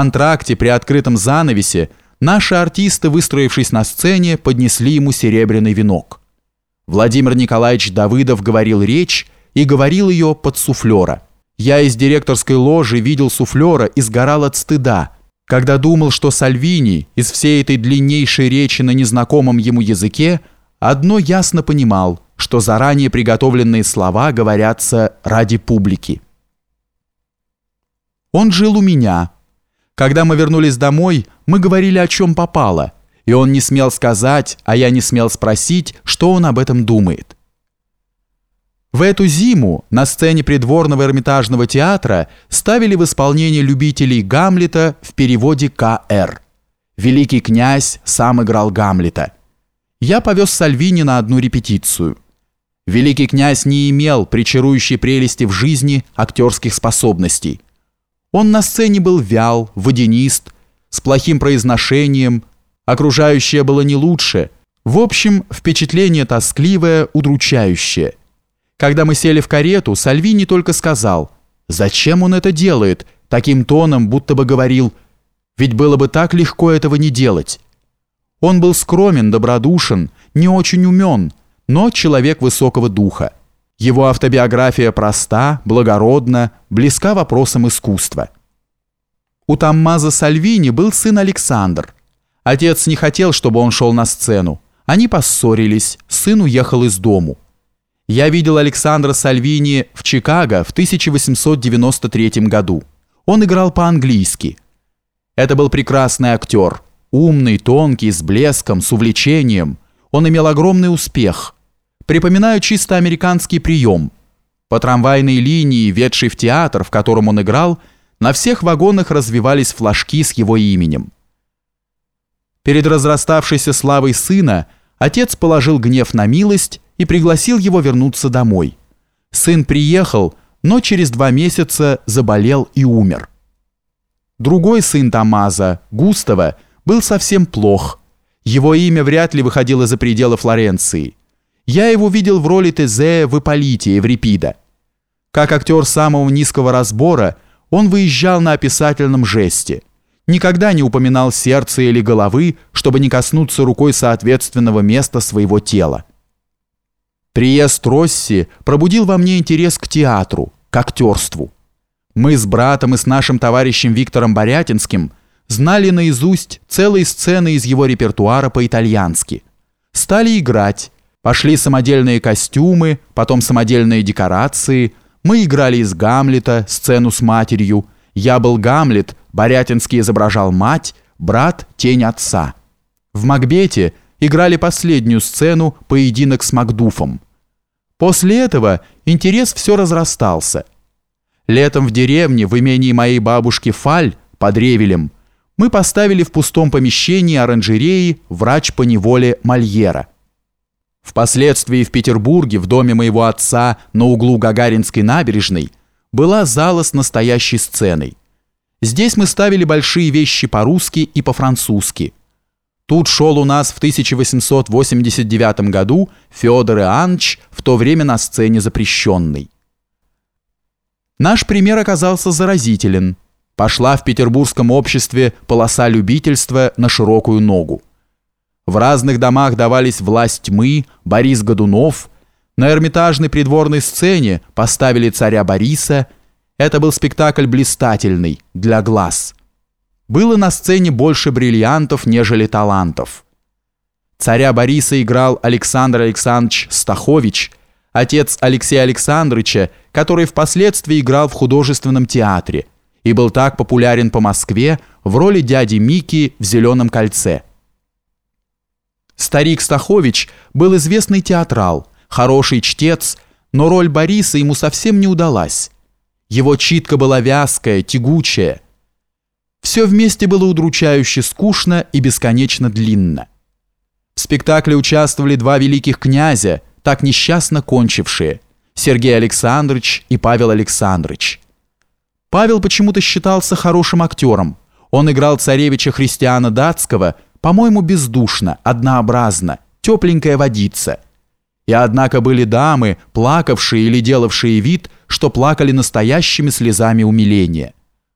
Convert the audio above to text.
антракте при открытом занавесе наши артисты, выстроившись на сцене, поднесли ему серебряный венок. Владимир Николаевич Давыдов говорил речь и говорил ее под суфлера. Я из директорской ложи видел суфлера и сгорал от стыда, когда думал, что Сальвини из всей этой длиннейшей речи на незнакомом ему языке одно ясно понимал, что заранее приготовленные слова говорятся ради публики. Он жил у меня. Когда мы вернулись домой, мы говорили о чем попало, и он не смел сказать, а я не смел спросить, что он об этом думает. В эту зиму на сцене придворного Эрмитажного театра ставили в исполнении любителей Гамлета в переводе К.Р. Великий князь сам играл Гамлета. Я повез Сальвини на одну репетицию. Великий князь не имел причарующей прелести в жизни актерских способностей. Он на сцене был вял, водянист, с плохим произношением, окружающее было не лучше. В общем, впечатление тоскливое, удручающее – когда мы сели в карету, Сальвини только сказал, зачем он это делает, таким тоном, будто бы говорил, ведь было бы так легко этого не делать. Он был скромен, добродушен, не очень умен, но человек высокого духа. Его автобиография проста, благородна, близка вопросам искусства. У Таммаза Сальвини был сын Александр. Отец не хотел, чтобы он шел на сцену. Они поссорились, сын уехал из дому. Я видел Александра Сальвини в Чикаго в 1893 году. Он играл по-английски. Это был прекрасный актер. Умный, тонкий, с блеском, с увлечением. Он имел огромный успех. Припоминаю чисто американский прием. По трамвайной линии, ведшей в театр, в котором он играл, на всех вагонах развивались флажки с его именем. Перед разраставшейся славой сына отец положил гнев на милость и пригласил его вернуться домой. Сын приехал, но через два месяца заболел и умер. Другой сын Тамаза, Густава, был совсем плох. Его имя вряд ли выходило за пределы Флоренции. Я его видел в роли Тезея в Ипполите Еврипида. Как актер самого низкого разбора, он выезжал на описательном жесте. Никогда не упоминал сердца или головы, чтобы не коснуться рукой соответственного места своего тела. Приезд Росси пробудил во мне интерес к театру, к актерству. Мы с братом и с нашим товарищем Виктором Борятинским знали наизусть целые сцены из его репертуара по-итальянски. Стали играть, пошли самодельные костюмы, потом самодельные декорации. Мы играли из Гамлета, сцену с матерью. Я был Гамлет, Борятинский изображал мать, брат – тень отца. В Макбете играли последнюю сцену «Поединок с Макдуфом». После этого интерес все разрастался. Летом в деревне, в имении моей бабушки Фаль, под Ревелем, мы поставили в пустом помещении оранжереи врач по неволе Мольера. Впоследствии в Петербурге, в доме моего отца на углу Гагаринской набережной, была зала с настоящей сценой. Здесь мы ставили большие вещи по-русски и по-французски – Тут шел у нас в 1889 году Федор Иоаннович, в то время на сцене запрещенный. Наш пример оказался заразителен. Пошла в петербургском обществе полоса любительства на широкую ногу. В разных домах давались «Власть тьмы», «Борис Годунов». На эрмитажной придворной сцене поставили царя Бориса. Это был спектакль блистательный, для глаз – было на сцене больше бриллиантов, нежели талантов. Царя Бориса играл Александр Александрович Стахович, отец Алексея Александровича, который впоследствии играл в художественном театре и был так популярен по Москве в роли дяди Мики в «Зеленом кольце». Старик Стахович был известный театрал, хороший чтец, но роль Бориса ему совсем не удалась. Его читка была вязкая, тягучая – все вместе было удручающе скучно и бесконечно длинно. В спектакле участвовали два великих князя, так несчастно кончившие, Сергей Александрович и Павел Александрович. Павел почему-то считался хорошим актером. Он играл царевича Христиана Датского, по-моему, бездушно, однообразно, тепленькая водица. И однако были дамы, плакавшие или делавшие вид, что плакали настоящими слезами умиления.